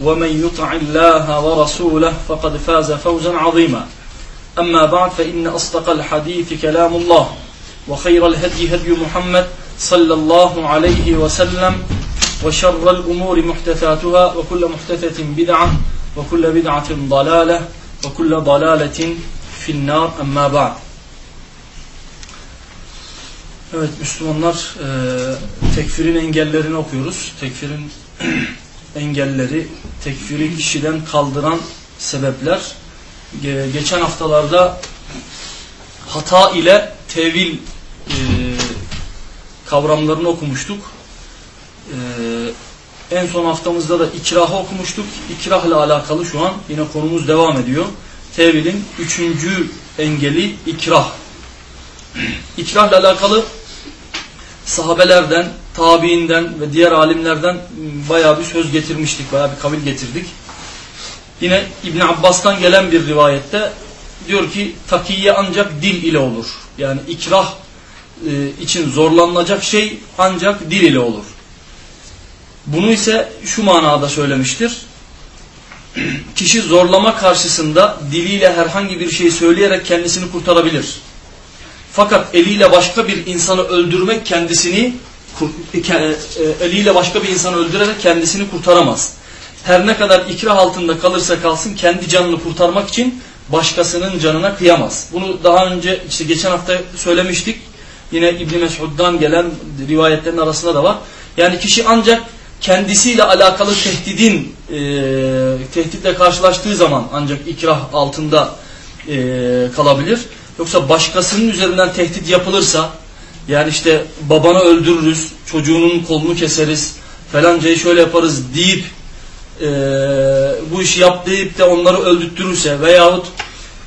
ومن يطع الله ورسوله فقد فاز فوزا عظيما أما بعد فإن أصدق الحديث كلام الله وخير الهدي هدي محمد صلى الله عليه وسلم وشر الأمور محدثاتها وكل محدثة بدعة وكل بدعة ضلالة وكل ضلالة في النار أما بعد Evet Müslümanlar e, tekfirin engellerini okuyoruz. Tekfirin engelleri, tekfiri kişiden kaldıran sebepler. Ge, geçen haftalarda hata ile tevil e, kavramlarını okumuştuk. E, en son haftamızda da ikrahı okumuştuk. İkrahla alakalı şu an yine konumuz devam ediyor. Tevilin üçüncü engeli ikrah. İkrahla alakalı sahabelerden, tabiinden ve diğer alimlerden bayağı bir söz getirmiştik, bayağı bir kavil getirdik. Yine İbn Abbas'tan gelen bir rivayette diyor ki takiye ancak dil ile olur. Yani ikrah e, için zorlanılacak şey ancak dil ile olur. Bunu ise şu manada söylemiştir. Kişi zorlama karşısında diliyle herhangi bir şey söyleyerek kendisini kurtarabilir. Fakat eliyle başka bir insanı öldürmek kendisini eliyle başka bir insanı öldürerek kendisini kurtaramaz. Her ne kadar ikrah altında kalırsa kalsın kendi canını kurtarmak için başkasının canına kıyamaz. Bunu daha önce işte geçen hafta söylemiştik. Yine İbn Mesud'dan gelen rivayetlerin arasında da var. Yani kişi ancak kendisiyle alakalı tehdidin e, tehditle karşılaştığı zaman ancak ikrah altında e, kalabilir. Yoksa başkasının üzerinden tehdit yapılırsa yani işte babanı öldürürüz, çocuğunun kolunu keseriz, falancayı şöyle yaparız deyip e, bu işi yap deyip de onları öldürtürürse veyahut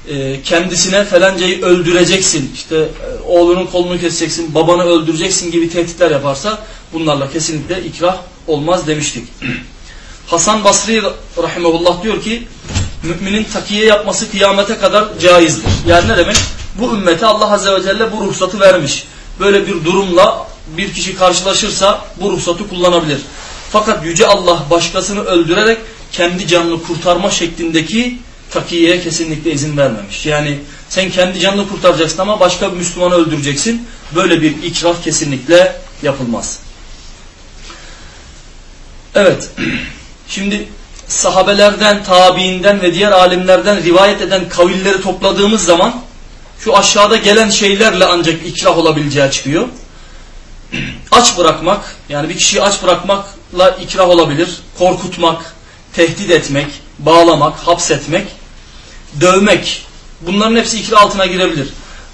e, kendisine falancayı öldüreceksin, işte e, oğlunun kolunu keseceksin, babanı öldüreceksin gibi tehditler yaparsa bunlarla kesinlikle ikrah olmaz demiştik. Hasan Basri rahimahullah diyor ki müminin takiye yapması kıyamete kadar caizdir. Yani ne demek? Bu ümmete Allah Azze ve Celle bu ruhsatı vermiş. Böyle bir durumla bir kişi karşılaşırsa bu ruhsatı kullanabilir. Fakat Yüce Allah başkasını öldürerek kendi canını kurtarma şeklindeki takiyeye kesinlikle izin vermemiş. Yani sen kendi canını kurtaracaksın ama başka bir Müslümanı öldüreceksin. Böyle bir ikrah kesinlikle yapılmaz. Evet. Şimdi sahabelerden, tabiinden ve diğer alimlerden rivayet eden kavilleri topladığımız zaman şu aşağıda gelen şeylerle ancak ikrah olabileceği çıkıyor. Aç bırakmak, yani bir kişiyi aç bırakmakla ikrah olabilir. Korkutmak, tehdit etmek, bağlamak, hapsetmek, dövmek. Bunların hepsi ikrah altına girebilir.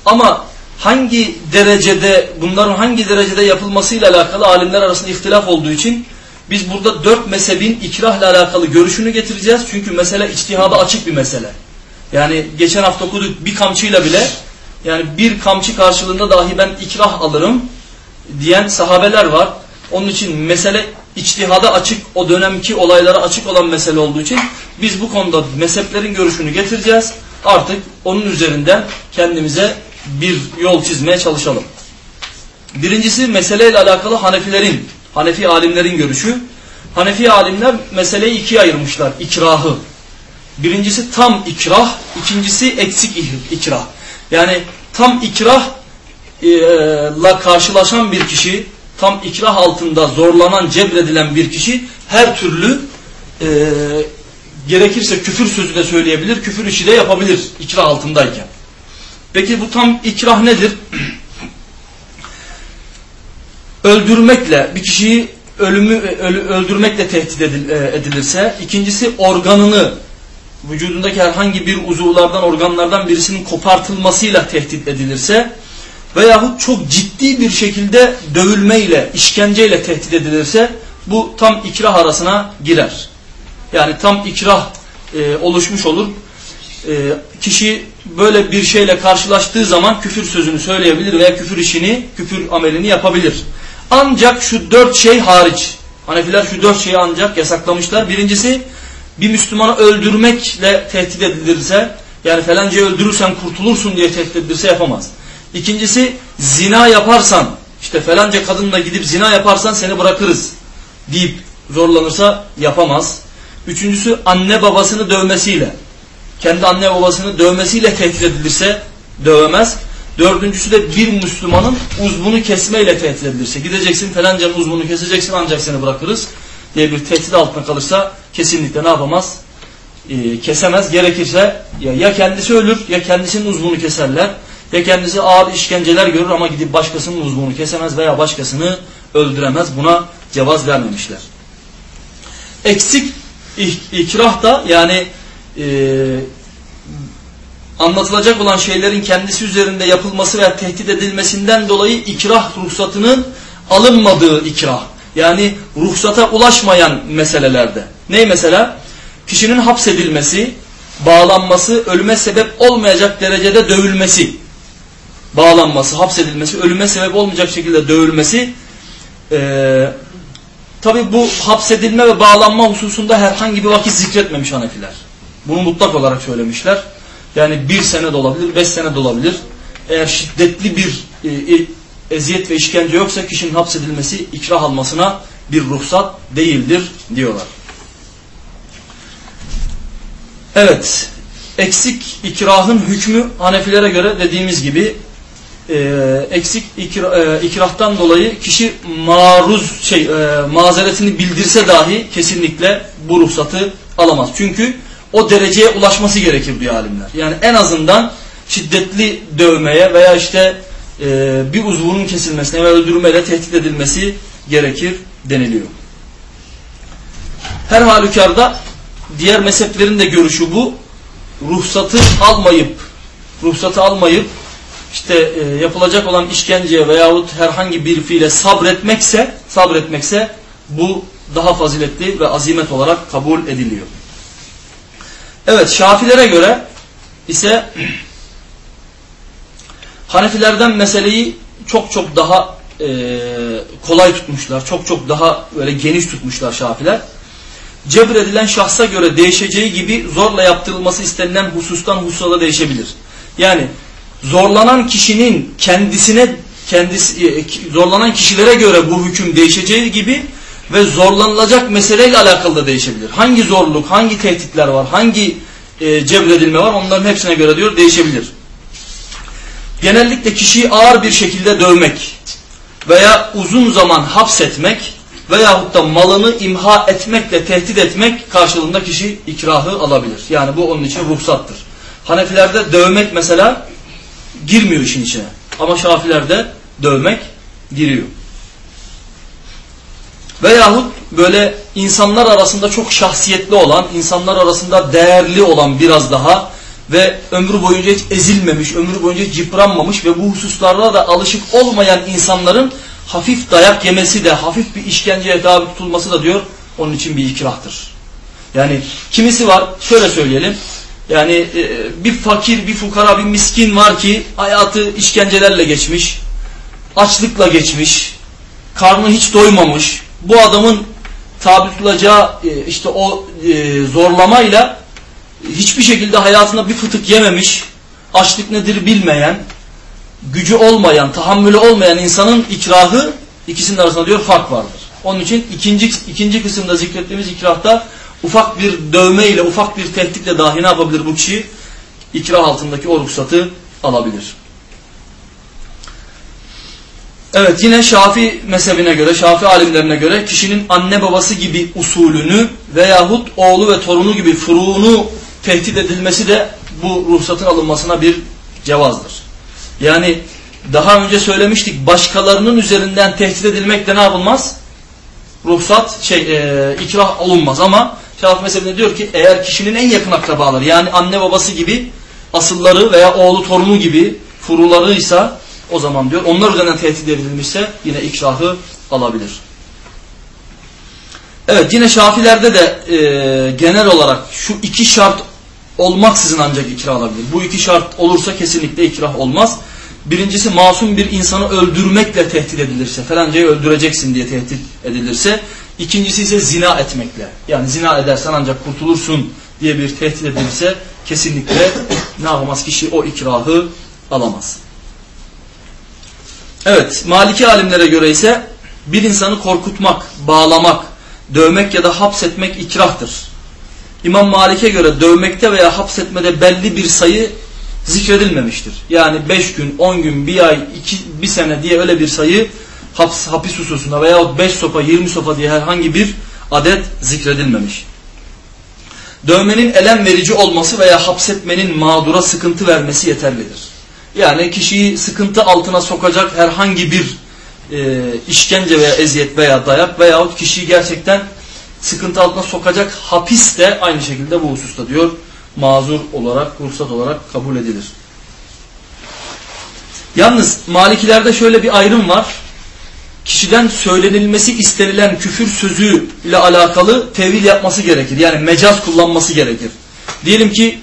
Ama hangi derecede, bunların hangi derecede yapılmasıyla alakalı alimler arasında ihtilaf olduğu için biz burada dört mezhebin ikrahla alakalı görüşünü getireceğiz. Çünkü mesele içtihada açık bir mesele. Yani geçen hafta okuduk bir kamçıyla bile yani bir kamçı karşılığında dahi ben ikrah alırım diyen sahabeler var. Onun için mesele içtihada açık o dönemki olaylara açık olan mesele olduğu için biz bu konuda mezheplerin görüşünü getireceğiz. Artık onun üzerinden kendimize bir yol çizmeye çalışalım. Birincisi meseleyle alakalı Hanefilerin, Hanefi alimlerin görüşü. Hanefi alimler meseleyi ikiye ayırmışlar. İkrahı. Birincisi tam ikrah, ikincisi eksik ikrah. Yani tam ikrahla karşılaşan bir kişi, tam ikrah altında zorlanan, cebredilen bir kişi her türlü e, gerekirse küfür sözü de söyleyebilir, küfür işi de yapabilir ikrah altındayken. Peki bu tam ikrah nedir? Öldürmekle bir kişiyi ölümü ölü, öldürmekle tehdit e, edilirse, ikincisi organını vücudundaki herhangi bir uzuvlardan, organlardan birisinin kopartılmasıyla tehdit edilirse veyahut çok ciddi bir şekilde dövülmeyle, işkenceyle tehdit edilirse bu tam ikrah arasına girer. Yani tam ikrah e, oluşmuş olur. E, kişi böyle bir şeyle karşılaştığı zaman küfür sözünü söyleyebilir veya küfür işini, küfür amelini yapabilir. Ancak şu dört şey hariç. Hanefiler şu dört şeyi ancak yasaklamışlar. Birincisi bir Müslümanı öldürmekle tehdit edilirse yani falancayı öldürürsen kurtulursun diye tehdit edilirse yapamaz. İkincisi zina yaparsan işte falanca kadınla gidip zina yaparsan seni bırakırız deyip zorlanırsa yapamaz. Üçüncüsü anne babasını dövmesiyle kendi anne babasını dövmesiyle tehdit edilirse dövemez. Dördüncüsü de bir Müslümanın uzvunu kesmeyle tehdit edilirse gideceksin falancanın uzvunu keseceksin ancak seni bırakırız diye bir tehdit altına kalırsa kesinlikle ne yapamaz? Ee, kesemez. Gerekirse ya, ya kendisi ölür ya kendisinin uzvunu keserler ya kendisi ağır işkenceler görür ama gidip başkasının uzvunu kesemez veya başkasını öldüremez. Buna cevaz vermemişler. Eksik ikrah da yani e, anlatılacak olan şeylerin kendisi üzerinde yapılması veya tehdit edilmesinden dolayı ikrah ruhsatının alınmadığı ikrah. Yani ruhsata ulaşmayan meselelerde. Ne mesela? Kişinin hapsedilmesi, bağlanması, ölüme sebep olmayacak derecede dövülmesi. Bağlanması, hapsedilmesi, ölüme sebep olmayacak şekilde dövülmesi. Ee, Tabi bu hapsedilme ve bağlanma hususunda herhangi bir vakit zikretmemiş Hanefiler. Bunu mutlak olarak söylemişler. Yani bir sene de olabilir, beş sene de olabilir. Eğer şiddetli bir e, e, eziyet ve işkence yoksa kişinin hapsedilmesi ikrah almasına bir ruhsat değildir diyorlar. Evet, eksik ikrahın hükmü Hanefilere göre dediğimiz gibi e, eksik ikra, e, ikrahtan dolayı kişi maruz şey e, mazeretini bildirse dahi kesinlikle bu ruhsatı alamaz. Çünkü o dereceye ulaşması gerekir diyor alimler. Yani en azından şiddetli dövmeye veya işte e, bir uzvunun kesilmesine ve öldürmeyle tehdit edilmesi gerekir deniliyor. Her halükarda diğer mezheplerin de görüşü bu. Ruhsatı almayıp ruhsatı almayıp işte e, yapılacak olan işkenceye veyahut herhangi bir fiile sabretmekse sabretmekse bu daha faziletli ve azimet olarak kabul ediliyor. Evet Şafilere göre ise Hanefilerden meseleyi çok çok daha e, kolay tutmuşlar. Çok çok daha böyle geniş tutmuşlar Şafiler. Cebredilen şahsa göre değişeceği gibi zorla yaptırılması istenilen husustan hususa değişebilir. Yani zorlanan kişinin kendisine kendisi e, zorlanan kişilere göre bu hüküm değişeceği gibi ve zorlanılacak meseleyle alakalı da değişebilir. Hangi zorluk, hangi tehditler var, hangi e, cebredilme var onların hepsine göre diyor değişebilir. Genellikle kişiyi ağır bir şekilde dövmek veya uzun zaman hapsetmek veyahut da malını imha etmekle tehdit etmek karşılığında kişi ikrahı alabilir. Yani bu onun için ruhsattır. Hanefilerde dövmek mesela girmiyor işin içine. Ama Şafilerde dövmek giriyor. Veyahut böyle insanlar arasında çok şahsiyetli olan, insanlar arasında değerli olan biraz daha ve ömrü boyunca hiç ezilmemiş, ömrü boyunca hiç yıpranmamış ve bu hususlarda da alışık olmayan insanların hafif dayak yemesi de, hafif bir işkenceye tabi tutulması da diyor, onun için bir ikrahtır. Yani kimisi var, şöyle söyleyelim, yani e, bir fakir, bir fukara, bir miskin var ki hayatı işkencelerle geçmiş, açlıkla geçmiş, karnı hiç doymamış. Bu adamın tabi tutulacağı e, işte o e, zorlamayla hiçbir şekilde hayatında bir fıtık yememiş, açlık nedir bilmeyen, gücü olmayan, tahammülü olmayan insanın ikrahı ikisinin arasında diyor fark vardır. Onun için ikinci, ikinci kısımda zikrettiğimiz ikrahta ufak bir dövme ile ufak bir tehditle dahi ne yapabilir bu kişi? İkrah altındaki o ruhsatı alabilir. Evet yine Şafi mezhebine göre, Şafi alimlerine göre kişinin anne babası gibi usulünü veyahut oğlu ve torunu gibi furuğunu tehdit edilmesi de bu ruhsatın alınmasına bir cevazdır. Yani daha önce söylemiştik başkalarının üzerinden tehdit edilmek de ne yapılmaz? Ruhsat şey e, ikrah olunmaz ama Şafii mezhebinde diyor ki eğer kişinin en yakın akrabaları yani anne babası gibi asılları veya oğlu torunu gibi furularıysa o zaman diyor onlar üzerinden tehdit edilmişse yine ikrahı alabilir. Evet yine Şafilerde de e, genel olarak şu iki şart olmaksızın ancak ikrah alabilir. Bu iki şart olursa kesinlikle ikrah olmaz. Birincisi masum bir insanı öldürmekle tehdit edilirse, falancayı öldüreceksin diye tehdit edilirse. İkincisi ise zina etmekle. Yani zina edersen ancak kurtulursun diye bir tehdit edilirse kesinlikle ne yapamaz kişi o ikrahı alamaz. Evet, Maliki alimlere göre ise bir insanı korkutmak, bağlamak, dövmek ya da hapsetmek ikrahtır. İmam Malik'e göre dövmekte veya hapsetmede belli bir sayı zikredilmemiştir. Yani 5 gün, 10 gün, 1 ay, 2, 1 sene diye öyle bir sayı haps, hapis hususunda veya 5 sopa, 20 sopa diye herhangi bir adet zikredilmemiş. Dövmenin elem verici olması veya hapsetmenin mağdura sıkıntı vermesi yeterlidir. Yani kişiyi sıkıntı altına sokacak herhangi bir e, işkence veya eziyet veya dayak veyahut kişiyi gerçekten sıkıntı altına sokacak hapis de aynı şekilde bu hususta diyor mazur olarak, ruhsat olarak kabul edilir. Yalnız Malikilerde şöyle bir ayrım var. Kişiden söylenilmesi istenilen küfür sözü ile alakalı tevil yapması gerekir. Yani mecaz kullanması gerekir. Diyelim ki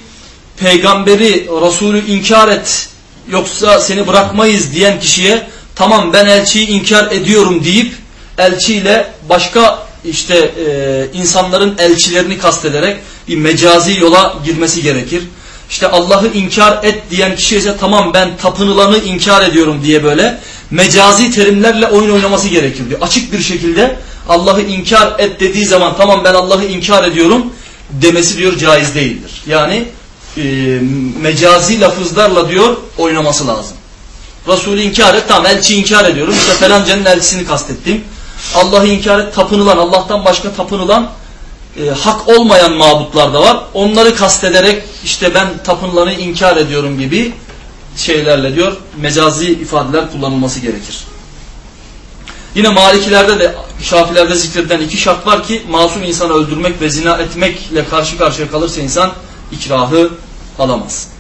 peygamberi, Resulü inkar et yoksa seni bırakmayız diyen kişiye tamam ben elçiyi inkar ediyorum deyip elçiyle başka işte e, insanların elçilerini kastederek bir mecazi yola girmesi gerekir. İşte Allah'ı inkar et diyen kişi ise tamam ben tapınılanı inkar ediyorum diye böyle mecazi terimlerle oyun oynaması gerekir diyor. Açık bir şekilde Allah'ı inkar et dediği zaman tamam ben Allah'ı inkar ediyorum demesi diyor caiz değildir. Yani e, mecazi lafızlarla diyor oynaması lazım. Resulü inkar et tamam elçi inkar ediyorum işte falancanın elçisini kastettim. Allah'ı inkar et tapınılan Allah'tan başka tapınılan e, hak olmayan mabutlar da var. Onları kastederek işte ben tapınılanı inkar ediyorum gibi şeylerle diyor mecazi ifadeler kullanılması gerekir. Yine Malikilerde de Şafilerde zikredilen iki şart var ki masum insanı öldürmek ve zina etmekle karşı karşıya kalırsa insan ikrahı alamaz.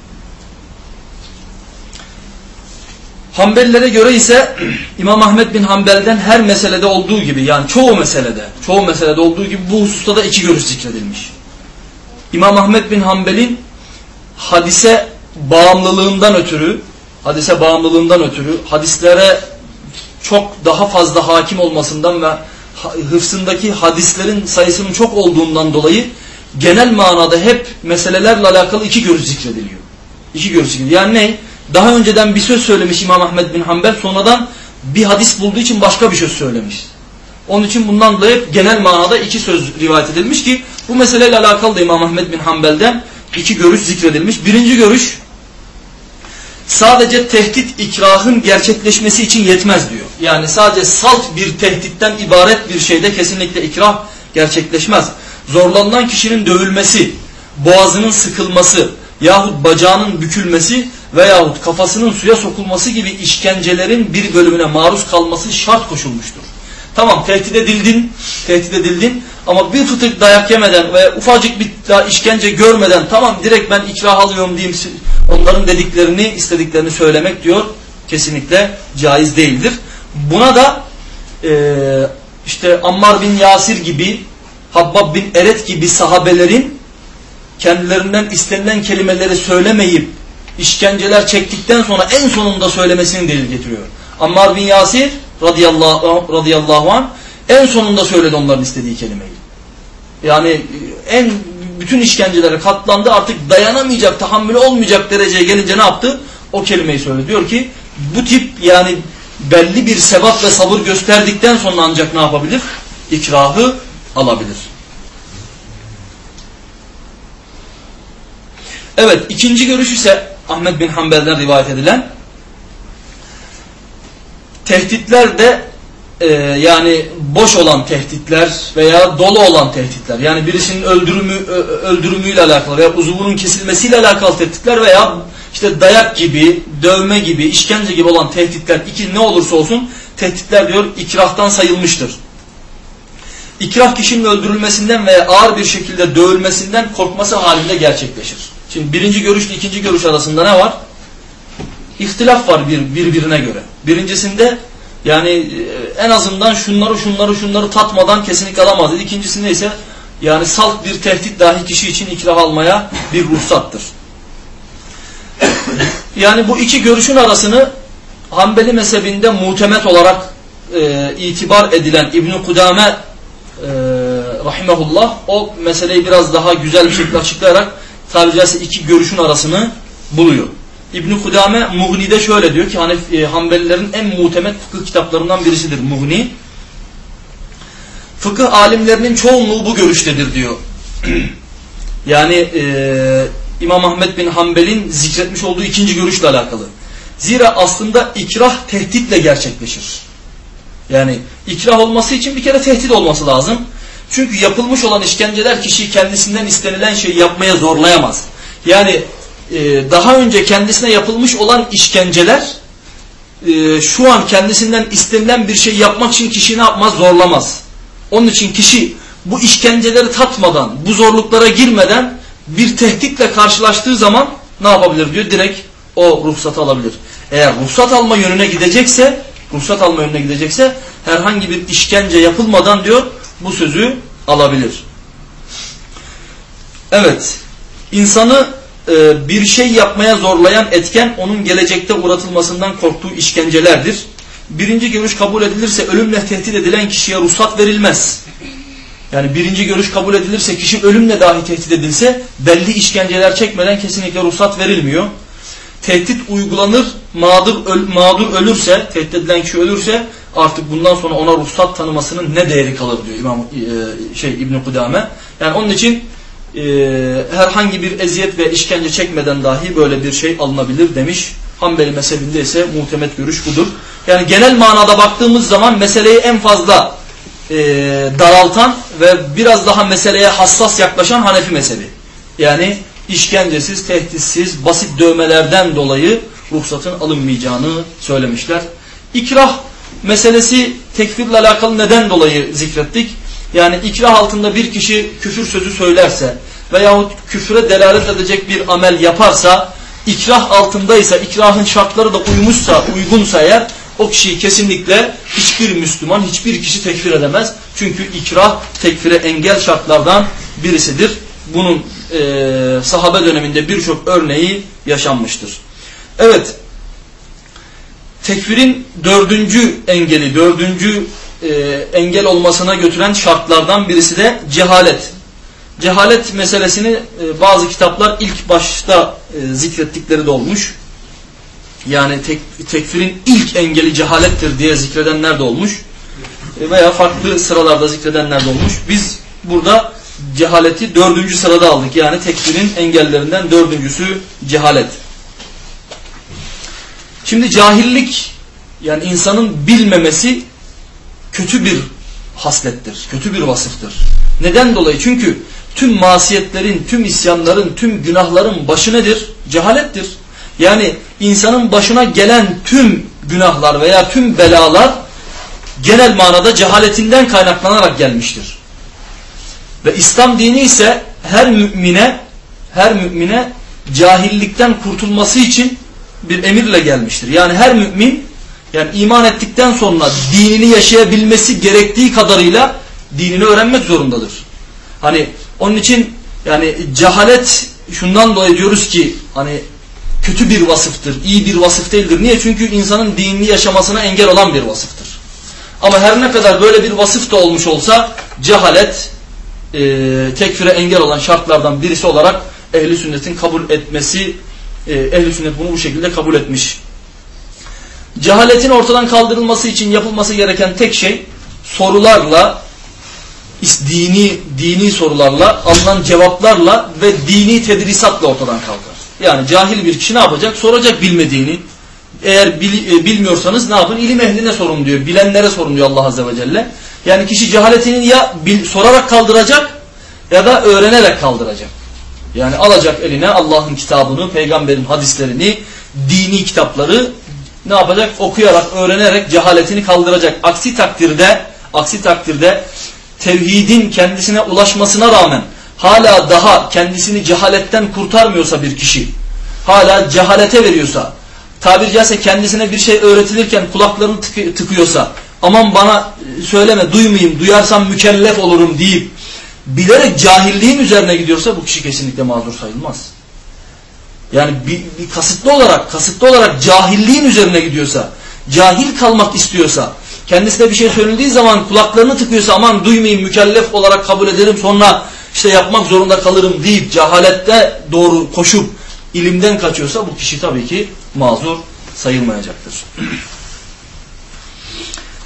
Hanbelilere göre ise İmam Ahmet bin Hanbel'den her meselede olduğu gibi yani çoğu meselede, çoğu meselede olduğu gibi bu hususta da iki görüş zikredilmiş. İmam Ahmet bin Hanbel'in hadise bağımlılığından ötürü, hadise bağımlılığından ötürü hadislere çok daha fazla hakim olmasından ve hıfsındaki hadislerin sayısının çok olduğundan dolayı genel manada hep meselelerle alakalı iki görüş zikrediliyor. İki görüş zikrediliyor. Yani ne? Daha önceden bir söz söylemiş İmam Ahmed bin Hanbel sonradan bir hadis bulduğu için başka bir söz söylemiş. Onun için bundan dolayı genel manada iki söz rivayet edilmiş ki bu meseleyle alakalı da İmam Ahmed bin Hanbel'den iki görüş zikredilmiş. Birinci görüş sadece tehdit ikrahın gerçekleşmesi için yetmez diyor. Yani sadece salt bir tehditten ibaret bir şeyde kesinlikle ikrah gerçekleşmez. Zorlanılan kişinin dövülmesi, boğazının sıkılması yahut bacağının bükülmesi veyahut kafasının suya sokulması gibi işkencelerin bir bölümüne maruz kalması şart koşulmuştur. Tamam tehdit edildin, tehdit edildin ama bir fıtık dayak yemeden ve ufacık bir daha işkence görmeden tamam direkt ben ikrah alıyorum diyeyim onların dediklerini istediklerini söylemek diyor kesinlikle caiz değildir. Buna da e, işte Ammar bin Yasir gibi Habbab bin Eret gibi sahabelerin kendilerinden istenilen kelimeleri söylemeyip işkenceler çektikten sonra en sonunda söylemesini delil getiriyor. Ammar bin Yasir radıyallahu, radıyallahu anh en sonunda söyledi onların istediği kelimeyi. Yani en bütün işkencelere katlandı artık dayanamayacak, tahammülü olmayacak dereceye gelince ne yaptı? O kelimeyi söyledi. Diyor ki bu tip yani belli bir sebat ve sabır gösterdikten sonra ancak ne yapabilir? İkrahı alabilir. Evet ikinci görüş ise Ahmet bin Hanbel'den rivayet edilen tehditler de e, yani boş olan tehditler veya dolu olan tehditler yani birisinin öldürümü öldürümüyle alakalı veya uzuvunun kesilmesiyle alakalı tehditler veya işte dayak gibi, dövme gibi, işkence gibi olan tehditler iki ne olursa olsun tehditler diyor ikrahtan sayılmıştır. İkrah kişinin öldürülmesinden veya ağır bir şekilde dövülmesinden korkması halinde gerçekleşir. Şimdi birinci görüşle ikinci görüş arasında ne var? İhtilaf var bir, birbirine göre. Birincisinde yani e, en azından şunları şunları şunları tatmadan kesinlikle alamaz. İkincisinde ise yani salt bir tehdit dahi kişi için ikrah almaya bir ruhsattır. Yani bu iki görüşün arasını Hanbeli mezhebinde muhtemet olarak e, itibar edilen İbn-i Kudame e, rahimahullah o meseleyi biraz daha güzel bir şekilde açıklayarak tabiri caizse iki görüşün arasını buluyor. İbn Kudame Mughni'de şöyle diyor ki Hanef, e, Hanbelilerin en muhtemet fıkıh kitaplarından birisidir Mughni. Fıkıh alimlerinin çoğunluğu bu görüştedir diyor. yani e, İmam Ahmet bin Hanbel'in zikretmiş olduğu ikinci görüşle alakalı. Zira aslında ikrah tehditle gerçekleşir. Yani ikrah olması için bir kere tehdit olması lazım. Çünkü yapılmış olan işkenceler kişiyi kendisinden istenilen şeyi yapmaya zorlayamaz. Yani e, daha önce kendisine yapılmış olan işkenceler e, şu an kendisinden istenilen bir şey yapmak için kişiyi ne yapmaz? Zorlamaz. Onun için kişi bu işkenceleri tatmadan, bu zorluklara girmeden bir tehditle karşılaştığı zaman ne yapabilir diyor? Direkt o ruhsatı alabilir. Eğer ruhsat alma yönüne gidecekse, ruhsat alma yönüne gidecekse herhangi bir işkence yapılmadan diyor bu sözü alabilir. Evet, insanı e, bir şey yapmaya zorlayan etken onun gelecekte uğratılmasından korktuğu işkencelerdir. Birinci görüş kabul edilirse ölümle tehdit edilen kişiye ruhsat verilmez. Yani birinci görüş kabul edilirse kişi ölümle dahi tehdit edilse belli işkenceler çekmeden kesinlikle ruhsat verilmiyor. Tehdit uygulanır, mağdur, öl, mağdur ölürse, tehdit edilen kişi ölürse artık bundan sonra ona ruhsat tanımasının ne değeri kalır diyor İmam e, şey İbn Kudame. Yani onun için e, herhangi bir eziyet ve işkence çekmeden dahi böyle bir şey alınabilir demiş. Hanbeli mezhebinde ise muhtemet görüş budur. Yani genel manada baktığımız zaman meseleyi en fazla e, daraltan ve biraz daha meseleye hassas yaklaşan Hanefi mezhebi. Yani işkencesiz, tehditsiz, basit dövmelerden dolayı ruhsatın alınmayacağını söylemişler. İkrah meselesi tekfirle alakalı neden dolayı zikrettik? Yani ikrah altında bir kişi küfür sözü söylerse veyahut küfre delalet edecek bir amel yaparsa ikrah altındaysa, ikrahın şartları da uymuşsa, uygunsa eğer o kişiyi kesinlikle hiçbir Müslüman, hiçbir kişi tekfir edemez. Çünkü ikrah tekfire engel şartlardan birisidir. Bunun e, sahabe döneminde birçok örneği yaşanmıştır. Evet, tekfirin dördüncü engeli, dördüncü e, engel olmasına götüren şartlardan birisi de cehalet. Cehalet meselesini e, bazı kitaplar ilk başta e, zikrettikleri de olmuş. Yani tek, tekfirin ilk engeli cehalettir diye zikredenler de olmuş. E, veya farklı sıralarda zikredenler de olmuş. Biz burada cehaleti dördüncü sırada aldık. Yani tekfirin engellerinden dördüncüsü cehalet. Şimdi cahillik yani insanın bilmemesi kötü bir haslettir, kötü bir vasıftır. Neden dolayı? Çünkü tüm masiyetlerin, tüm isyanların, tüm günahların başı nedir? Cehalettir. Yani insanın başına gelen tüm günahlar veya tüm belalar genel manada cehaletinden kaynaklanarak gelmiştir. Ve İslam dini ise her mümine her mümine cahillikten kurtulması için bir emirle gelmiştir. Yani her mümin yani iman ettikten sonra dinini yaşayabilmesi gerektiği kadarıyla dinini öğrenmek zorundadır. Hani onun için yani cehalet şundan dolayı diyoruz ki hani kötü bir vasıftır, iyi bir vasıf değildir. Niye? Çünkü insanın dinini yaşamasına engel olan bir vasıftır. Ama her ne kadar böyle bir vasıf da olmuş olsa cehalet e, tekfire engel olan şartlardan birisi olarak ehli sünnetin kabul etmesi e, ehli sünnet bunu bu şekilde kabul etmiş. Cehaletin ortadan kaldırılması için yapılması gereken tek şey sorularla dini dini sorularla alınan cevaplarla ve dini tedrisatla ortadan kalkar. Yani cahil bir kişi ne yapacak? Soracak bilmediğini. eğer bil, e, bilmiyorsanız ne yapın? İlim ehline sorun diyor. Bilenlere sorun diyor Allah Azze ve Celle. Yani kişi cehaletini ya bil, sorarak kaldıracak ya da öğrenerek kaldıracak. Yani alacak eline Allah'ın kitabını, peygamberin hadislerini, dini kitapları ne yapacak? Okuyarak, öğrenerek cehaletini kaldıracak. Aksi takdirde, aksi takdirde tevhidin kendisine ulaşmasına rağmen hala daha kendisini cehaletten kurtarmıyorsa bir kişi, hala cehalete veriyorsa, tabiri caizse kendisine bir şey öğretilirken kulaklarını tık tıkıyorsa, aman bana söyleme, duymayayım, duyarsam mükellef olurum deyip, bilerek cahilliğin üzerine gidiyorsa bu kişi kesinlikle mazur sayılmaz. Yani bir, bir kasıtlı olarak, kasıtlı olarak cahilliğin üzerine gidiyorsa, cahil kalmak istiyorsa, kendisine bir şey söylendiği zaman kulaklarını tıkıyorsa aman duymayayım mükellef olarak kabul ederim sonra işte yapmak zorunda kalırım deyip cehalette doğru koşup ilimden kaçıyorsa bu kişi tabii ki mazur sayılmayacaktır.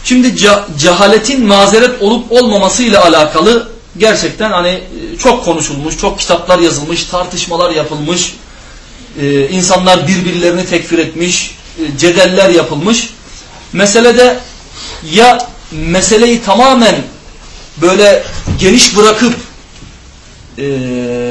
Şimdi cehaletin mazeret olup olmamasıyla alakalı gerçekten hani çok konuşulmuş, çok kitaplar yazılmış, tartışmalar yapılmış, insanlar birbirlerini tekfir etmiş, cedeller yapılmış. Meselede ya meseleyi tamamen böyle geniş bırakıp e,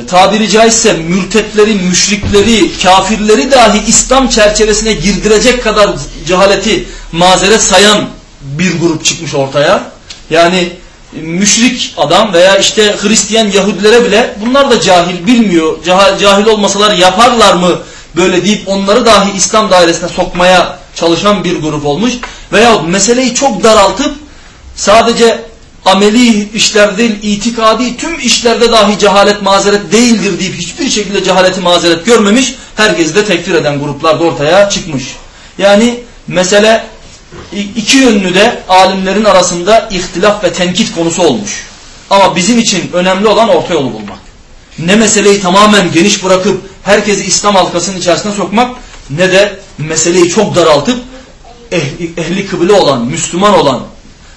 tabiri caizse mürtetleri, müşrikleri, kafirleri dahi İslam çerçevesine girdirecek kadar cehaleti mazeret sayan bir grup çıkmış ortaya. Yani müşrik adam veya işte Hristiyan Yahudilere bile bunlar da cahil bilmiyor. Cahil, olmasalar yaparlar mı böyle deyip onları dahi İslam dairesine sokmaya çalışan bir grup olmuş. Veyahut meseleyi çok daraltıp sadece ameli işlerde değil, itikadi tüm işlerde dahi cehalet mazeret değildir deyip hiçbir şekilde cehaleti mazeret görmemiş, herkesi de tekfir eden gruplar da ortaya çıkmış. Yani mesele iki yönlü de alimlerin arasında ihtilaf ve tenkit konusu olmuş. Ama bizim için önemli olan orta yolu bulmak. Ne meseleyi tamamen geniş bırakıp herkesi İslam halkasının içerisine sokmak ne de meseleyi çok daraltıp ehli, ehli kıble olan, Müslüman olan,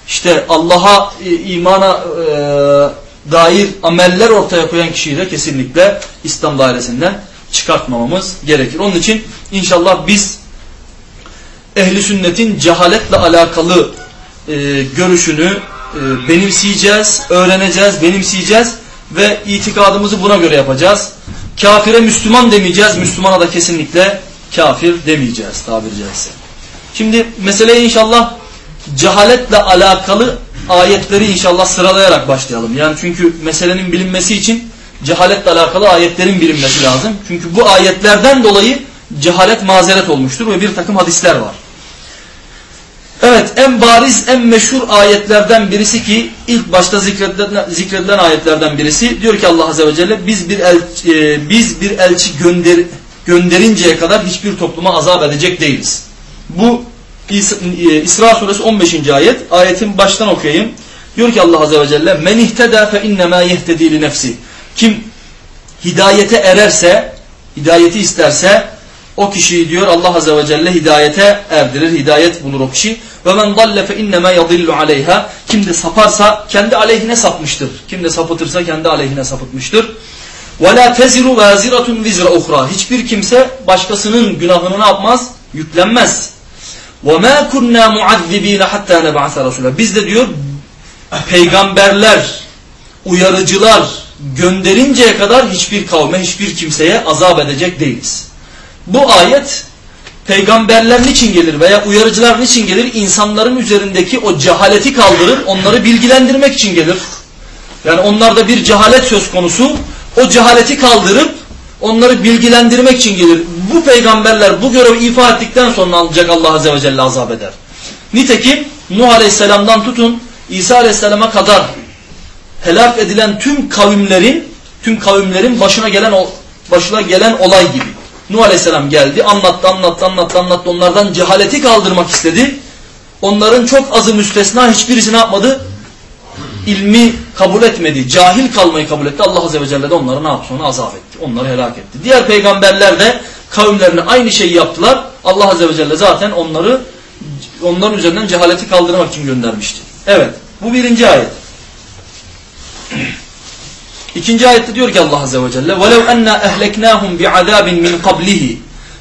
işte Allah'a e, imana e, dair ameller ortaya koyan kişiyi de kesinlikle İslam dairesinden çıkartmamamız gerekir. Onun için inşallah biz ehli sünnetin cehaletle alakalı e, görüşünü e, benimseyeceğiz, öğreneceğiz, benimseyeceğiz ve itikadımızı buna göre yapacağız. Kafire Müslüman demeyeceğiz, Müslümana da kesinlikle kafir demeyeceğiz tabiri caizse. Şimdi meseleyi inşallah cehaletle alakalı ayetleri inşallah sıralayarak başlayalım. Yani çünkü meselenin bilinmesi için cehaletle alakalı ayetlerin bilinmesi lazım. Çünkü bu ayetlerden dolayı cehalet mazeret olmuştur ve bir takım hadisler var. Evet en bariz en meşhur ayetlerden birisi ki ilk başta zikredilen, zikredilen ayetlerden birisi diyor ki Allah Azze ve Celle biz bir elçi, e, biz bir elçi gönder, gönderinceye kadar hiçbir topluma azap edecek değiliz. Bu e, İsra suresi 15. ayet. Ayetin baştan okuyayım. Diyor ki Allah Azze ve Celle men ihteda fe innemâ yehtedî nefsi. Kim hidayete ererse, hidayeti isterse o kişiyi diyor Allah Azze ve Celle hidayete erdirir, hidayet bulur o kişi. Ve men dalle fe innema yadillu aleyha. Kim de saparsa kendi aleyhine sapmıştır. Kim de sapıtırsa kendi aleyhine sapıtmıştır. Ve la teziru vaziratun vizra uhra. Hiçbir kimse başkasının günahını ne yapmaz? Yüklenmez. Ve ma kunna muazzibin hatta neb'ase rasula. Biz de diyor peygamberler, uyarıcılar gönderinceye kadar hiçbir kavme, hiçbir kimseye azap edecek değiliz. Bu ayet peygamberler niçin gelir veya uyarıcılar niçin gelir? İnsanların üzerindeki o cehaleti kaldırır, onları bilgilendirmek için gelir. Yani onlarda bir cehalet söz konusu, o cehaleti kaldırıp onları bilgilendirmek için gelir. Bu peygamberler bu görevi ifa ettikten sonra alacak Allah Azze ve Celle azap eder. Nitekim Nuh Aleyhisselam'dan tutun İsa Aleyhisselam'a kadar helak edilen tüm kavimlerin tüm kavimlerin başına gelen başına gelen olay gibi. Nuh Aleyhisselam geldi, anlattı, anlattı, anlattı, anlattı. Onlardan cehaleti kaldırmak istedi. Onların çok azı müstesna hiçbirisi ne yapmadı? İlmi kabul etmedi. Cahil kalmayı kabul etti. Allah Azze ve Celle de onları ne yaptı? Sonra azap etti. Onları helak etti. Diğer peygamberler de kavimlerine aynı şeyi yaptılar. Allah Azze ve Celle zaten onları onların üzerinden cehaleti kaldırmak için göndermişti. Evet. Bu birinci ayet. İkinci ayette diyor ki Allah Azze ve Celle وَلَوْ أَنَّا أَهْلَكْنَاهُمْ بِعَذَابٍ مِنْ قَبْلِهِ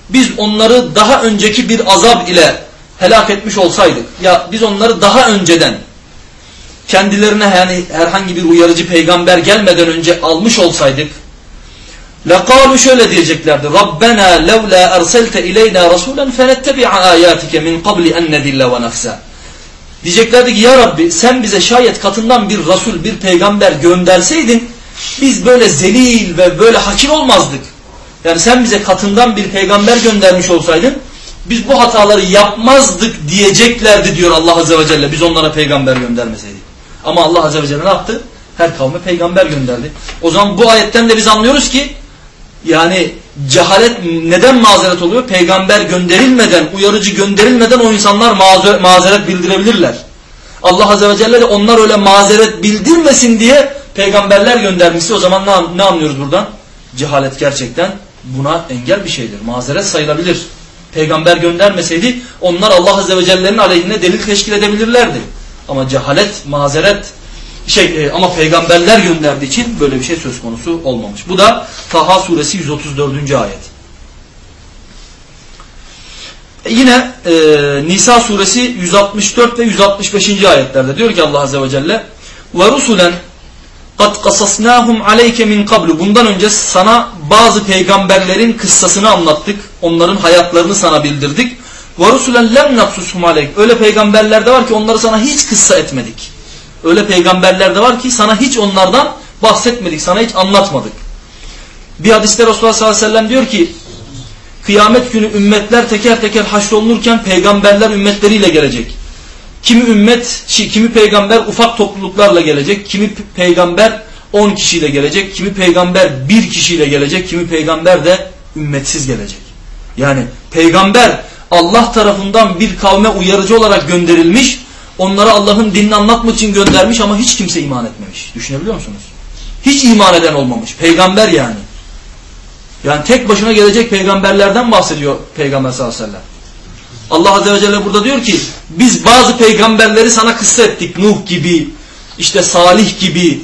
biz onları daha önceki bir azap ile helak etmiş olsaydık ya biz onları daha önceden kendilerine yani herhangi bir uyarıcı peygamber gelmeden önce almış olsaydık لَقَالُوا şöyle diyeceklerdi رَبَّنَا لَوْلَا اَرْسَلْتَ اِلَيْنَا رَسُولًا فَنَتَّبِعَ آيَاتِكَ مِنْ قَبْلِ اَنْ نَذِلَّ وَنَخْسَى Diyeceklerdi ki ya Rabbi sen bize şayet katından bir Resul, bir peygamber gönderseydin biz böyle zelil ve böyle hakir olmazdık. Yani sen bize katından bir peygamber göndermiş olsaydın biz bu hataları yapmazdık diyeceklerdi diyor Allah Azze ve Celle biz onlara peygamber göndermeseydik. Ama Allah Azze ve Celle ne yaptı? Her kavme peygamber gönderdi. O zaman bu ayetten de biz anlıyoruz ki yani cehalet neden mazeret oluyor? Peygamber gönderilmeden, uyarıcı gönderilmeden o insanlar mazeret bildirebilirler. Allah Azze ve Celle de onlar öyle mazeret bildirmesin diye peygamberler göndermişse o zaman ne, ne anlıyoruz buradan? Cehalet gerçekten buna engel bir şeydir. Mazeret sayılabilir. Peygamber göndermeseydi onlar Allah Azze ve Celle'nin aleyhine delil teşkil edebilirlerdi. Ama cehalet, mazeret şey e, ama peygamberler gönderdiği için böyle bir şey söz konusu olmamış. Bu da Taha suresi 134. ayet. E yine e, Nisa suresi 164 ve 165. ayetlerde diyor ki Allah azze ve celle ve قَدْ قَصَصْنَاهُمْ عَلَيْكَ مِنْ قَبْلُ Bundan önce sana bazı peygamberlerin kıssasını anlattık. Onların hayatlarını sana bildirdik. وَرُسُلًا لَمْ نَقْسُسْهُمْ عَلَيْكَ Öyle peygamberler de var ki onları sana hiç kıssa etmedik. Öyle peygamberler de var ki sana hiç onlardan bahsetmedik, sana hiç anlatmadık. Bir hadiste Resulullah sallallahu aleyhi ve sellem diyor ki kıyamet günü ümmetler teker teker haşrolunurken peygamberler ümmetleriyle gelecek. Kimi ümmet, kimi peygamber ufak topluluklarla gelecek, kimi peygamber 10 kişiyle gelecek, kimi peygamber bir kişiyle gelecek, kimi peygamber de ümmetsiz gelecek. Yani peygamber Allah tarafından bir kavme uyarıcı olarak gönderilmiş Onlara Allah'ın dinini anlatmak için göndermiş ama hiç kimse iman etmemiş. Düşünebiliyor musunuz? Hiç iman eden olmamış. Peygamber yani. Yani tek başına gelecek peygamberlerden bahsediyor Peygamber sallallahu aleyhi ve sellem. Allah azze ve celle burada diyor ki biz bazı peygamberleri sana kıssa ettik. Nuh gibi, işte Salih gibi,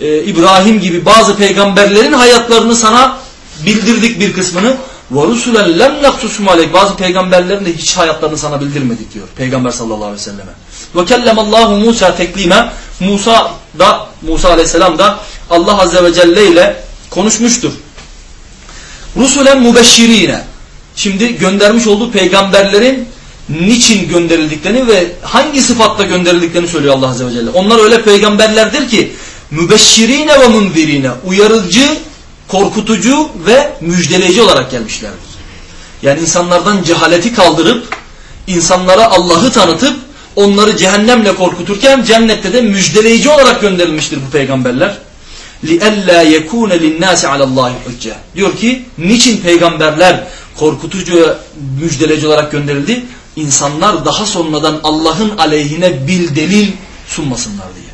e, İbrahim gibi bazı peygamberlerin hayatlarını sana bildirdik bir kısmını. وَرُسُلًا لَمْ نَقْسُسُمْ عَلَيْكَ Bazı peygamberlerin de hiç hayatlarını sana bildirmedik diyor Peygamber sallallahu aleyhi ve selleme. وَكَلَّمَ اللّٰهُ Musa teklime Musa da Musa aleyhisselam da Allah azze ve celle ile konuşmuştur. Rusulen mubeşşirine. Şimdi göndermiş olduğu peygamberlerin niçin gönderildiklerini ve hangi sıfatla gönderildiklerini söylüyor Allah azze ve celle. Onlar öyle peygamberlerdir ki mübeşşirine ve munzirine uyarıcı korkutucu ve müjdeleyici olarak gelmişlerdir. Yani insanlardan cehaleti kaldırıp insanlara Allah'ı tanıtıp onları cehennemle korkuturken cennette de müjdeleyici olarak gönderilmiştir bu peygamberler. لِأَلَّا يَكُونَ لِلنَّاسِ عَلَى اللّٰهِ حُجَّةً Diyor ki niçin peygamberler korkutucu ve müjdeleyici olarak gönderildi? İnsanlar daha sonradan Allah'ın aleyhine bil delil sunmasınlar diye.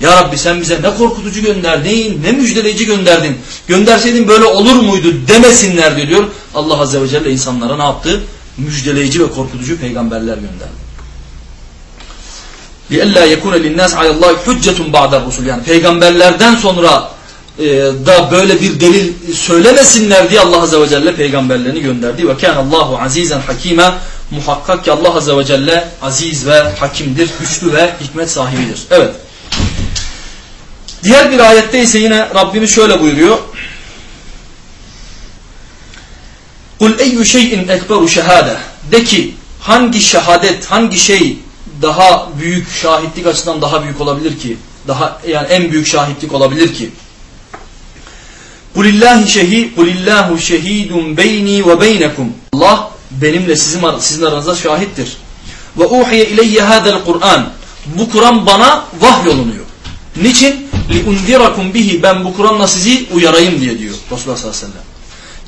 Ya Rabbi sen bize ne korkutucu gönderdin, ne müjdeleyici gönderdin. Gönderseydin böyle olur muydu demesinler diyor. diyor. Allah Azze ve Celle insanlara ne yaptı? Müjdeleyici ve korkutucu peygamberler gönderdi. لِأَلَّا يَكُونَ لِلنَّاسِ عَلَى اللّٰهِ حُجَّةٌ بَعْدَ الرُّسُولِ Yani peygamberlerden sonra e, da böyle bir delil söylemesinler diye Allah Azze ve Celle peygamberlerini gönderdi. Ve kâne Allahu azîzen hakîme muhakkak ki Allah Azze ve Celle aziz ve hakimdir, güçlü ve hikmet sahibidir. Evet. Diğer bir ayette ise yine Rabbimiz şöyle buyuruyor. Kul eyyü şeyin ekberu şehade. De ki hangi şehadet, hangi şey daha büyük şahitlik açısından daha büyük olabilir ki? Daha yani en büyük şahitlik olabilir ki? Kulillahi şehi kulillahu şehidun beyni ve beynekum. Allah benimle sizin sizin aranızda şahittir. Ve uhiye ileyye hada'l Kur'an. Bu Kur'an bana vahyolunuyor. Niçin? لِاُنْذِرَكُمْ bihi Ben bu Kur'an'la sizi uyarayım diye diyor Resulullah sallallahu aleyhi ve sellem.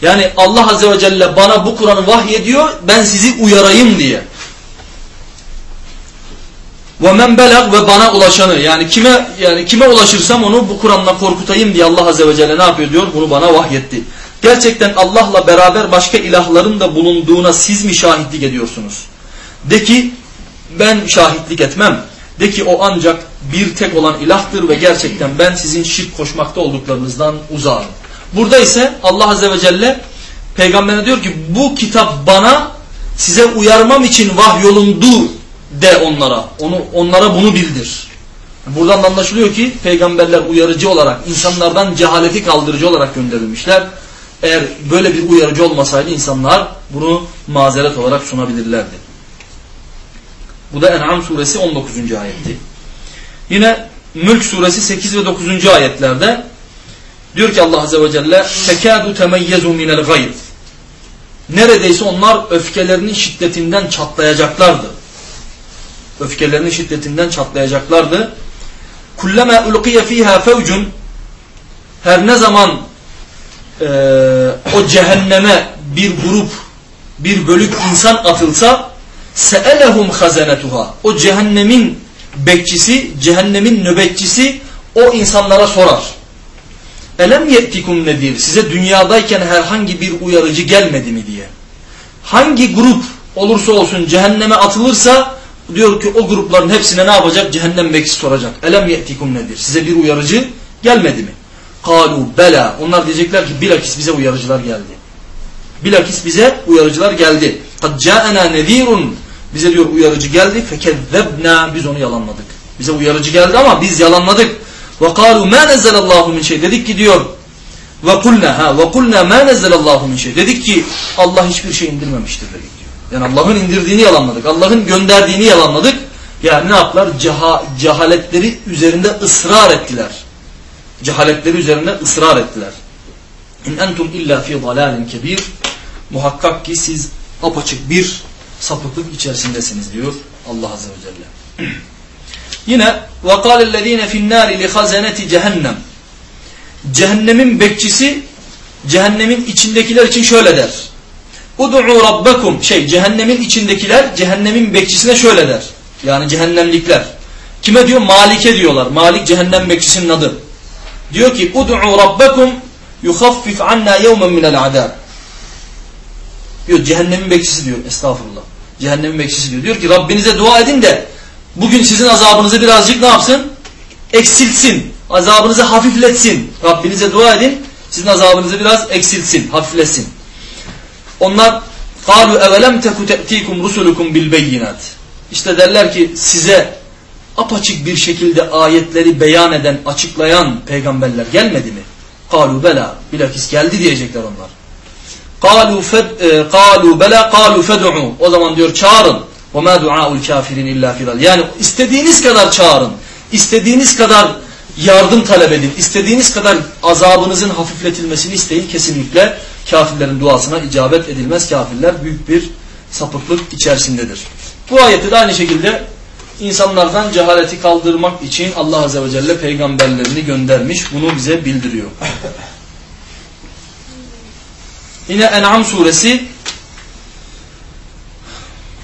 Yani Allah azze ve celle bana bu Kur'an'ı vahyediyor ben sizi uyarayım diye. Ve men belag ve bana ulaşanı yani kime yani kime ulaşırsam onu bu Kur'an'la korkutayım diye Allah azze ve celle ne yapıyor diyor? Bunu bana vahyetti. Gerçekten Allah'la beraber başka ilahların da bulunduğuna siz mi şahitlik ediyorsunuz? De ki ben şahitlik etmem. De ki o ancak bir tek olan ilahtır ve gerçekten ben sizin şirk koşmakta olduklarınızdan uzağım. Burada ise Allah Azze ve Celle peygamberine diyor ki bu kitap bana size uyarmam için vahyolundu de onlara. Onu onlara bunu bildir. Buradan anlaşılıyor ki peygamberler uyarıcı olarak insanlardan cehaleti kaldırıcı olarak gönderilmişler. Eğer böyle bir uyarıcı olmasaydı insanlar bunu mazeret olarak sunabilirlerdi. Bu da En'am suresi 19. ayetti. Yine Mülk suresi 8 ve 9. ayetlerde diyor ki Allah azze ve celle tekadu temeyyezu minel gayb. Neredeyse onlar öfkelerinin şiddetinden çatlayacaklardı. Öfkelerinin şiddetinden çatlayacaklardı. Kullama ulqiye fiha fevcun her ne zaman e, o cehenneme bir grup, bir bölük insan atılsa se'elehum hazanetuha. O cehennemin bekçisi, cehennemin nöbetçisi o insanlara sorar. Elem yettikum nedir? Size dünyadayken herhangi bir uyarıcı gelmedi mi diye. Hangi grup olursa olsun cehenneme atılırsa diyor ki o grupların hepsine ne yapacak? Cehennem bekçisi soracak. Elem yettikum nedir? Size bir uyarıcı gelmedi mi? Kalu bela. Onlar diyecekler ki bilakis bize uyarıcılar geldi. Bilakis bize uyarıcılar geldi. Kad ca'ena nedirun. Bize diyor uyarıcı geldi. Fekezzebna. Biz onu yalanladık. Bize uyarıcı geldi ama biz yalanladık. Ve kalu ma nezzelallahu min şey. Dedik ki diyor. Ve kulna ha ve kulna ma nezzelallahu min şey. Dedik ki Allah hiçbir şey indirmemiştir dedik. Yani Allah'ın indirdiğini yalanladık. Allah'ın gönderdiğini yalanladık. Yani ne yaptılar? Ceha, cehaletleri üzerinde ısrar ettiler. Cehaletleri üzerinde ısrar ettiler. İn entum illa fi dalalin kebir. Muhakkak ki siz apaçık bir sapıklık içerisindesiniz diyor Allah Azze ve Celle. Yine وَقَالَ الَّذ۪ينَ فِي النَّارِ لِخَزَنَةِ cehennem. Cehennemin bekçisi cehennemin içindekiler için şöyle der. Udu'u rabbakum şey cehennemin içindekiler cehennemin bekçisine şöyle der. Yani cehennemlikler. Kime diyor? Malik'e diyorlar. Malik cehennem bekçisinin adı. Diyor ki Udu'u rabbakum yuhaffif anna yevmen minel adab. Diyor cehennemin bekçisi diyor. Estağfurullah. Cehennemin bekçisi diyor. Diyor ki Rabbinize dua edin de bugün sizin azabınızı birazcık ne yapsın? Eksiltsin. Azabınızı hafifletsin. Rabbinize dua edin. Sizin azabınızı biraz eksiltsin, hafifletsin. Onlar قَالُوا اَوَلَمْ تَكُ تَأْتِيكُمْ رُسُلُكُمْ بِالْبَيِّنَاتِ İşte derler ki size apaçık bir şekilde ayetleri beyan eden, açıklayan peygamberler gelmedi mi? قَالُوا bela Bilakis geldi diyecekler onlar. قَالُوا قَالُوا بَلَا قَالُوا فَدُعُوا O zaman diyor çağırın. وَمَا دُعَاءُ الْكَافِرِينَ illa فِي Yani istediğiniz kadar çağırın. İstediğiniz kadar yardım talep edin. İstediğiniz kadar azabınızın hafifletilmesini isteyin. Kesinlikle kafirlerin duasına icabet edilmez. Kafirler büyük bir sapıklık içerisindedir. Bu ayette de aynı şekilde insanlardan cehaleti kaldırmak için Allah Azze ve Celle peygamberlerini göndermiş. Bunu bize bildiriyor. Yine En'am suresi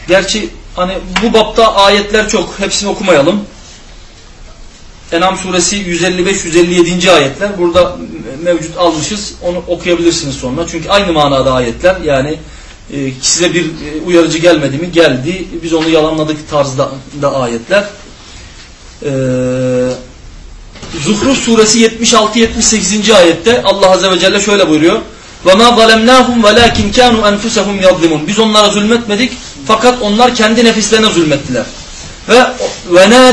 gerçi hani bu bapta ayetler çok hepsini okumayalım. En'am suresi 155-157. ayetler burada mevcut almışız. Onu okuyabilirsiniz sonra. Çünkü aynı manada ayetler. Yani e, size bir e, uyarıcı gelmedi mi? Geldi. Biz onu yalanladık tarzda da ayetler. E, Zuhruf suresi 76-78. ayette Allah Azze ve Celle şöyle buyuruyor. وَمَا ظَلَمْنَاهُمْ وَلَاكِنْ كَانُوا أَنْفُسَهُمْ يَظْلِمُونَ Biz onlara zulmetmedik fakat onlar kendi nefislerine zulmettiler. Ve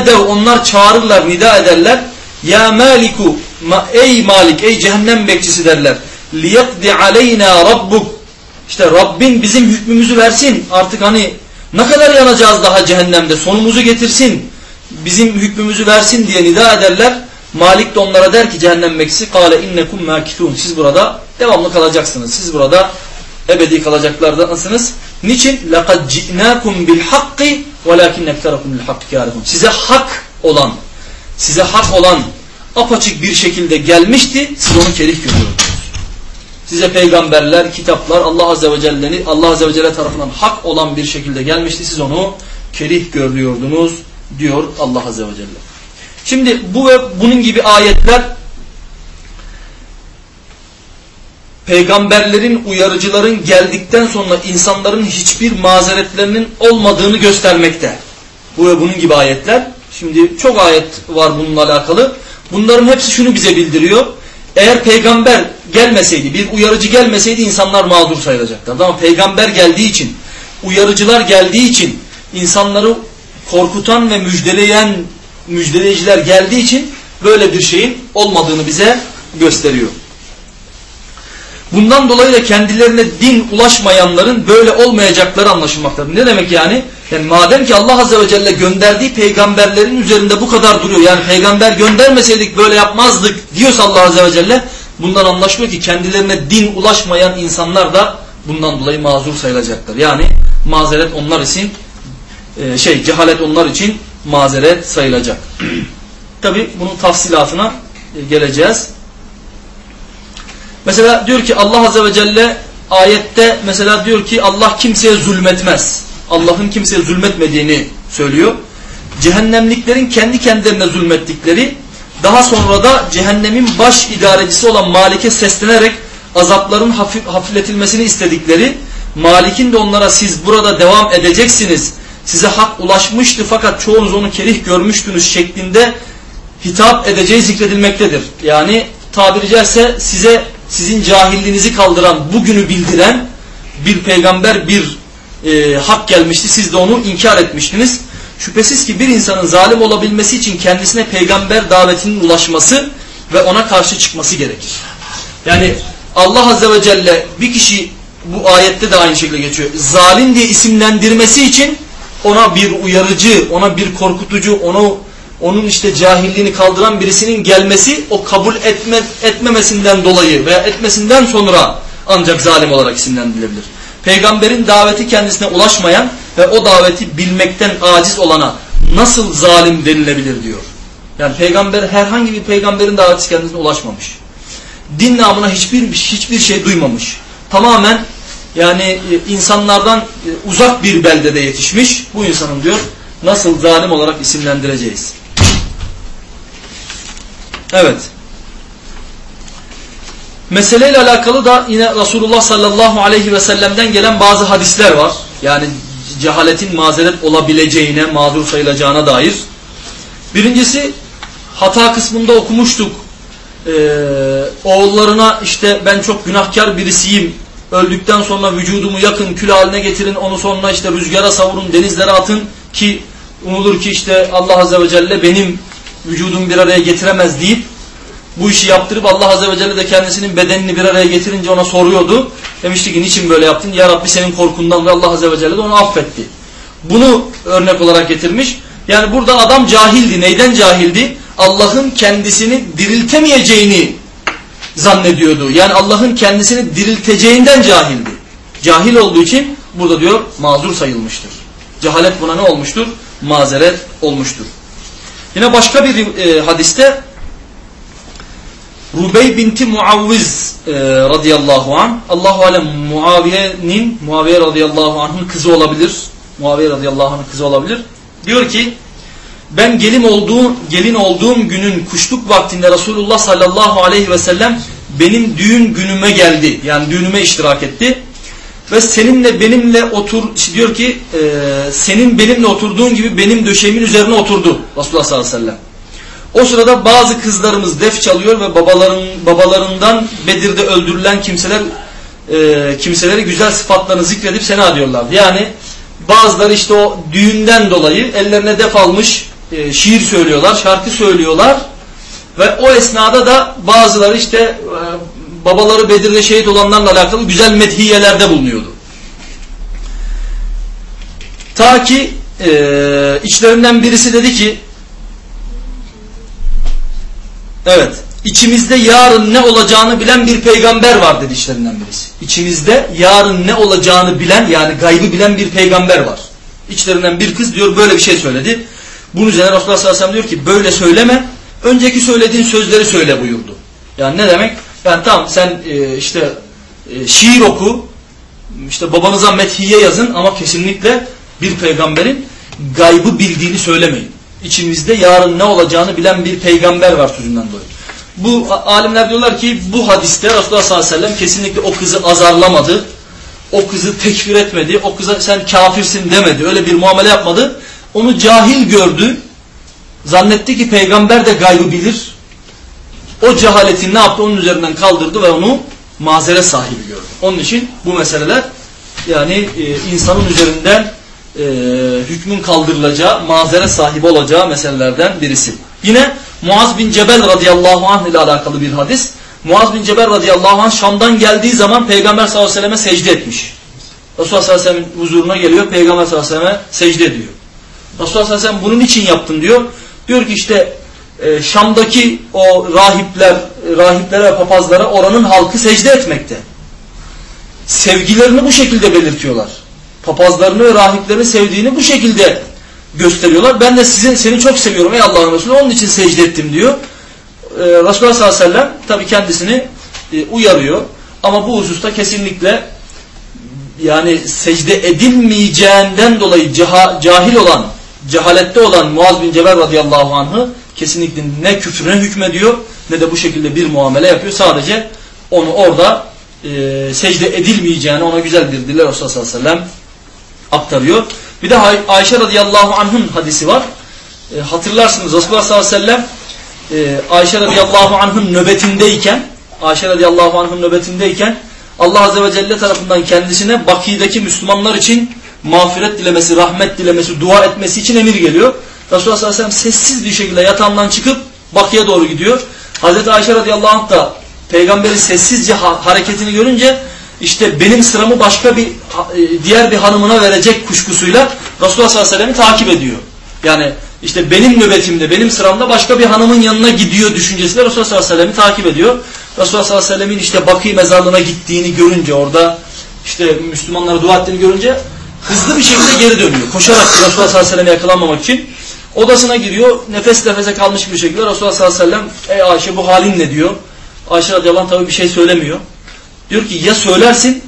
ve onlar çağırırlar, nida ederler. Ya Maliku ma, ey Malik, ey cehennem bekçisi derler. Liyakdi aleyna rabbuk. İşte Rabbin bizim hükmümüzü versin. Artık hani ne kadar yanacağız daha cehennemde sonumuzu getirsin. Bizim hükmümüzü versin diye nida ederler. Malik de onlara der ki cehennem bekçisi kâle innekum mâkithûn. Siz burada devamlı kalacaksınız. Siz burada ebedi kalacaklardansınız. Niçin? لَقَدْ جِئْنَاكُمْ بِالْحَقِّ وَلَاكِنْ اَكْتَرَكُمْ لِلْحَقِّ كَارِهُمْ Size hak olan, size hak olan apaçık bir şekilde gelmişti. Siz onu kerih görüyordunuz. Size peygamberler, kitaplar Allah Azze ve Celle'nin Allah Azze ve Celle tarafından hak olan bir şekilde gelmişti. Siz onu kerih görüyordunuz diyor Allah Azze ve Celle. Şimdi bu ve bunun gibi ayetler peygamberlerin, uyarıcıların geldikten sonra insanların hiçbir mazeretlerinin olmadığını göstermekte. Bu ve bunun gibi ayetler. Şimdi çok ayet var bununla alakalı. Bunların hepsi şunu bize bildiriyor. Eğer peygamber gelmeseydi, bir uyarıcı gelmeseydi insanlar mağdur sayılacaklardı. Ama peygamber geldiği için, uyarıcılar geldiği için, insanları korkutan ve müjdeleyen müjdeleyiciler geldiği için böyle bir şeyin olmadığını bize gösteriyor. Bundan dolayı da kendilerine din ulaşmayanların böyle olmayacakları anlaşılmaktadır. Ne demek yani? Yani madem ki Allah Azze ve Celle gönderdiği peygamberlerin üzerinde bu kadar duruyor. Yani peygamber göndermeseydik böyle yapmazdık diyorsa Allah Azze ve Celle bundan anlaşılıyor ki kendilerine din ulaşmayan insanlar da bundan dolayı mazur sayılacaklar. Yani mazeret onlar için e, şey cehalet onlar için mazeret sayılacak. Tabi bunun tafsilatına e, geleceğiz. Mesela diyor ki Allah Azze ve Celle ayette mesela diyor ki Allah kimseye zulmetmez. Allah'ın kimseye zulmetmediğini söylüyor. Cehennemliklerin kendi kendilerine zulmettikleri daha sonra da cehennemin baş idarecisi olan Malik'e seslenerek azapların hafif, hafifletilmesini istedikleri Malik'in de onlara siz burada devam edeceksiniz. Size hak ulaşmıştı fakat çoğunuz onu kerih görmüştünüz şeklinde hitap edeceği zikredilmektedir. Yani tabiri caizse size sizin cahilliğinizi kaldıran, bugünü bildiren bir peygamber, bir e, hak gelmişti. Siz de onu inkar etmiştiniz. Şüphesiz ki bir insanın zalim olabilmesi için kendisine peygamber davetinin ulaşması ve ona karşı çıkması gerekir. Yani Allah Azze ve Celle bir kişi bu ayette de aynı şekilde geçiyor. Zalim diye isimlendirmesi için ona bir uyarıcı, ona bir korkutucu, onu onun işte cahilliğini kaldıran birisinin gelmesi o kabul etme, etmemesinden dolayı veya etmesinden sonra ancak zalim olarak isimlendirilebilir. Peygamberin daveti kendisine ulaşmayan ve o daveti bilmekten aciz olana nasıl zalim denilebilir diyor. Yani peygamber herhangi bir peygamberin daveti kendisine ulaşmamış. Din namına hiçbir hiçbir şey duymamış. Tamamen yani e, insanlardan e, uzak bir beldede yetişmiş. Bu insanın diyor nasıl zalim olarak isimlendireceğiz. Evet. Meseleyle alakalı da yine Resulullah sallallahu aleyhi ve sellem'den gelen bazı hadisler var. Yani cehaletin mazeret olabileceğine, mağdur sayılacağına dair. Birincisi hata kısmında okumuştuk. Ee, oğullarına işte ben çok günahkar birisiyim. Öldükten sonra vücudumu yakın kül haline getirin. Onu sonra işte rüzgara savurun, denizlere atın ki umulur ki işte Allah Azze ve Celle benim vücudumu bir araya getiremez deyip bu işi yaptırıp Allah Azze ve Celle de kendisinin bedenini bir araya getirince ona soruyordu. Demişti ki niçin böyle yaptın? Ya Rabbi senin korkundan ve Allah Azze ve Celle de onu affetti. Bunu örnek olarak getirmiş. Yani burada adam cahildi. Neyden cahildi? Allah'ın kendisini diriltemeyeceğini zannediyordu. Yani Allah'ın kendisini dirilteceğinden cahildi. Cahil olduğu için burada diyor mazur sayılmıştır. Cehalet buna ne olmuştur? Mazeret olmuştur. Yine başka bir e, hadiste Rubey binti Muavviz e, radıyallahu an Allahu alem Muaviye'nin Muaviye radıyallahu anh'ın kızı olabilir. Muaviye radıyallahu anh'ın kızı olabilir. Diyor ki ben gelin olduğum gelin olduğum günün kuşluk vaktinde Resulullah sallallahu aleyhi ve sellem benim düğün günüme geldi. Yani düğünüme iştirak etti. Ve seninle benimle otur diyor ki e, senin benimle oturduğun gibi benim döşeğimin üzerine oturdu Resulullah sallallahu aleyhi ve sellem. O sırada bazı kızlarımız def çalıyor ve babaların babalarından Bedir'de öldürülen kimseler e, kimseleri güzel sıfatlarını zikredip sena diyorlardı. Yani bazıları işte o düğünden dolayı ellerine def almış e, şiir söylüyorlar, şarkı söylüyorlar ve o esnada da bazıları işte e, babaları Bedir'de şehit olanlarla alakalı güzel medhiyelerde bulunuyordu. Ta ki e, içlerinden birisi dedi ki Evet. İçimizde yarın ne olacağını bilen bir peygamber var dedi işlerinden birisi. İçimizde yarın ne olacağını bilen yani gaybı bilen bir peygamber var. İçlerinden bir kız diyor böyle bir şey söyledi. Bunun üzerine Resulullah sallallahu aleyhi ve sellem diyor ki böyle söyleme. Önceki söylediğin sözleri söyle buyurdu. Yani ne demek? Yani tamam sen e, işte e, şiir oku, işte babanıza methiye yazın ama kesinlikle bir peygamberin gaybı bildiğini söylemeyin içimizde yarın ne olacağını bilen bir peygamber var sözünden dolayı. Bu alimler diyorlar ki bu hadiste Resulullah sallallahu aleyhi ve sellem kesinlikle o kızı azarlamadı. O kızı tekfir etmedi. O kıza sen kafirsin demedi. Öyle bir muamele yapmadı. Onu cahil gördü. Zannetti ki peygamber de gaybı bilir. O cehaletini ne yaptı? Onun üzerinden kaldırdı ve onu mazeret sahibi gördü. Onun için bu meseleler yani e, insanın üzerinden e, hükmün kaldırılacağı, mazeret sahibi olacağı meselelerden birisi. Yine Muaz bin Cebel radıyallahu anh ile alakalı bir hadis. Muaz bin Cebel radıyallahu anh Şam'dan geldiği zaman Peygamber sallallahu aleyhi ve selleme secde etmiş. Resulullah sallallahu aleyhi ve sellem huzuruna geliyor. Peygamber sallallahu aleyhi ve selleme secde ediyor. Resulullah sallallahu aleyhi ve sellem bunun için yaptın diyor. Diyor ki işte e, Şam'daki o rahipler, rahiplere ve papazlara oranın halkı secde etmekte. Sevgilerini bu şekilde belirtiyorlar. Papazlarını ve rahiplerini sevdiğini bu şekilde gösteriyorlar. Ben de sizin seni çok seviyorum ey Allah'ın Resulü onun için secde ettim diyor. Ee, Resulullah sallallahu aleyhi ve sellem tabi kendisini e, uyarıyor. Ama bu hususta kesinlikle yani secde edilmeyeceğinden dolayı cahil olan, cehalette olan Muaz bin Cebel radıyallahu anh'ı kesinlikle ne küfrüne hükmediyor ne de bu şekilde bir muamele yapıyor. Sadece onu orada e, secde edilmeyeceğini ona güzel bir dille Resulullah sallallahu aleyhi ve sellem aktarıyor. Bir de Ay Ayşe radıyallahu anh'ın hadisi var. E, hatırlarsınız Resulullah sallallahu aleyhi ve sellem e, Ayşe radıyallahu anh'ın nöbetindeyken Ayşe radıyallahu anh'ın nöbetindeyken Allah azze ve celle tarafından kendisine Baki'deki Müslümanlar için mağfiret dilemesi, rahmet dilemesi, dua etmesi için emir geliyor. Resulullah sallallahu aleyhi ve sellem sessiz bir şekilde yatağından çıkıp Baki'ye doğru gidiyor. Hazreti Ayşe radıyallahu anh da peygamberin sessizce ha hareketini görünce işte benim sıramı başka bir e, diğer bir hanımına verecek kuşkusuyla Resulullah sallallahu aleyhi ve sellem'i takip ediyor. Yani işte benim nöbetimde, benim sıramda başka bir hanımın yanına gidiyor düşüncesiyle Resulullah sallallahu aleyhi ve sellem'i takip ediyor. Resulullah sallallahu aleyhi ve sellemin işte Bakı mezarlığına gittiğini görünce orada işte Müslümanlara dua ettiğini görünce hızlı bir şekilde geri dönüyor. Koşarak Resulullah sallallahu aleyhi ve sellem'e yakalanmamak için odasına giriyor. Nefes nefese kalmış bir şekilde Resulullah sallallahu aleyhi ve sellem ey Ayşe bu halin ne diyor. Ayşe radıyallahu anh tabi bir şey söylemiyor. Diyor ki ya söylersin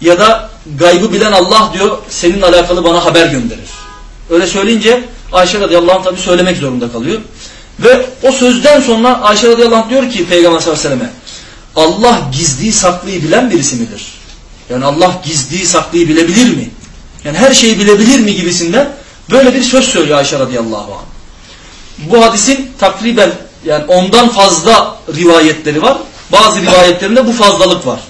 ya da gaybı bilen Allah diyor senin alakalı bana haber gönderir. Öyle söyleyince Ayşe radıyallahu anh tabi söylemek zorunda kalıyor. Ve o sözden sonra Ayşe radıyallahu anh diyor ki Peygamber sallallahu aleyhi ve selleme Allah gizliyi saklıyı bilen birisi midir? Yani Allah gizliyi saklıyı bilebilir mi? Yani her şeyi bilebilir mi gibisinden böyle bir söz söylüyor Ayşe radıyallahu anh. Bu hadisin takriben yani ondan fazla rivayetleri var. Bazı rivayetlerinde bu fazlalık var.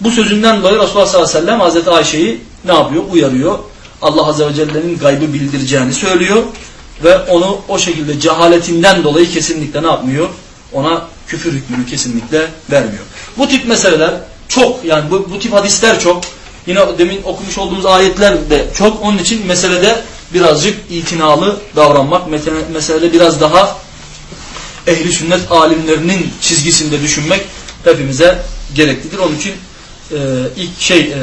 Bu sözünden dolayı Resulullah sallallahu aleyhi ve sellem Hazreti Ayşe'yi ne yapıyor? Uyarıyor. Allah Azze ve Celle'nin gaybı bildireceğini söylüyor. Ve onu o şekilde cehaletinden dolayı kesinlikle ne yapmıyor? Ona küfür hükmünü kesinlikle vermiyor. Bu tip meseleler çok yani bu, bu tip hadisler çok. Yine demin okumuş olduğumuz ayetler de çok. Onun için meselede birazcık itinalı davranmak, meselede biraz daha ehli sünnet alimlerinin çizgisinde düşünmek hepimize gereklidir. Onun için e, ilk şey e,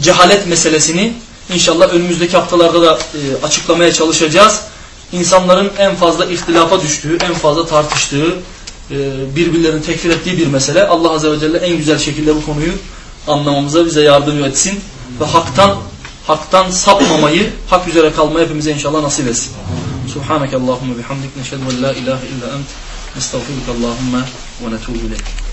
cehalet meselesini inşallah önümüzdeki haftalarda da e, açıklamaya çalışacağız. İnsanların en fazla ihtilafa düştüğü, en fazla tartıştığı, e, birbirlerini tekfir ettiği bir mesele. Allah Azze ve Celle en güzel şekilde bu konuyu anlamamıza bize yardım etsin ve haktan haktan sapmamayı, hak üzere kalmayı hepimize inşallah nasip etsin. Subhaneke Allahümme bihamdik neşhedü ve la ilahe illa ent nestağfiruke Allahümme ve netubu ileyk.